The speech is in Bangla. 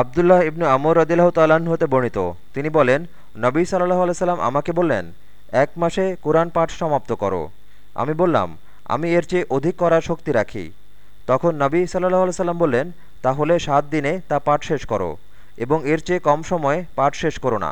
আবদুল্লাহ ইবনু আমর রদিল্লাহ তাল্লাহ্ন হতে বর্ণিত। তিনি বলেন, নবী সাল্লাহ আলসালাম আমাকে বললেন, এক মাসে কোরআন পাঠ সমাপ্ত করো। আমি বললাম, আমি এর চেয়ে অধিক করার শক্তি রাখি। তখন নবী সাল্লাহ সাল্লাম বললেন, তাহলে সাত দিনে তা পাঠ শেষ করো এবং এর চেয়ে কম সময়ে পাঠ শেষ করো না।